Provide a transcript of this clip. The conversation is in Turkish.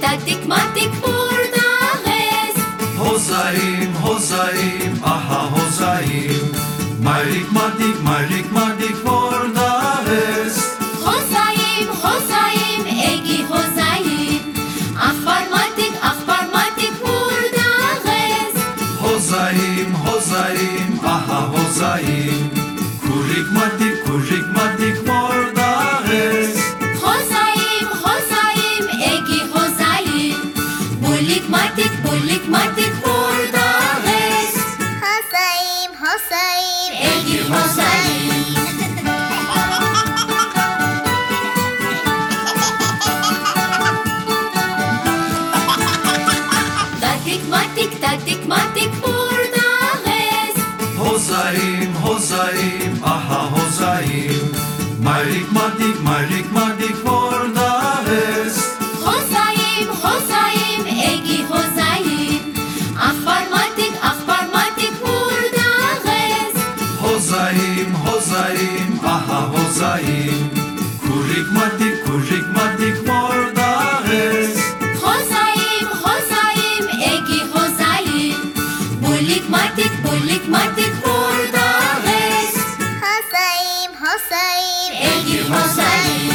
tatik matik buradayız. Hozaim, hozaim, aha hozaim Mayrik madik, mayrik madik buradayız Hozayim, hozayim, egi hozayim. Ahbar matik, ahbar matik buradayız. Hozaim, hozaim, aha hozaim Kurik madik, kurik madik Bulik matik, bulik matik buradayız. Hosayim, hosayim, Egi hozayim. Tatik matik, tatik matik buradayız. Hozaim, hozaim, aha hozaim Mayrik madik, mayrik madik buradayız Hozayim, hozaim Kurik madik, kurik madik buradayız Hozayim, hozayim, egi hozayim. Bulik matik, bulik matik Egi hozayim.